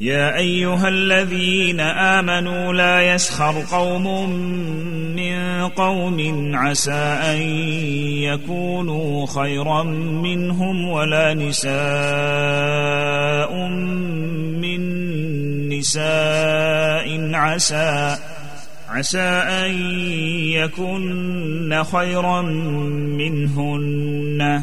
يا أيها الذين آمنوا لا يسخر قوم من قوم عسى أن يكونوا خيرا منهم ولا نساء من نساء عسى عسى أن يكن خيرا منهن.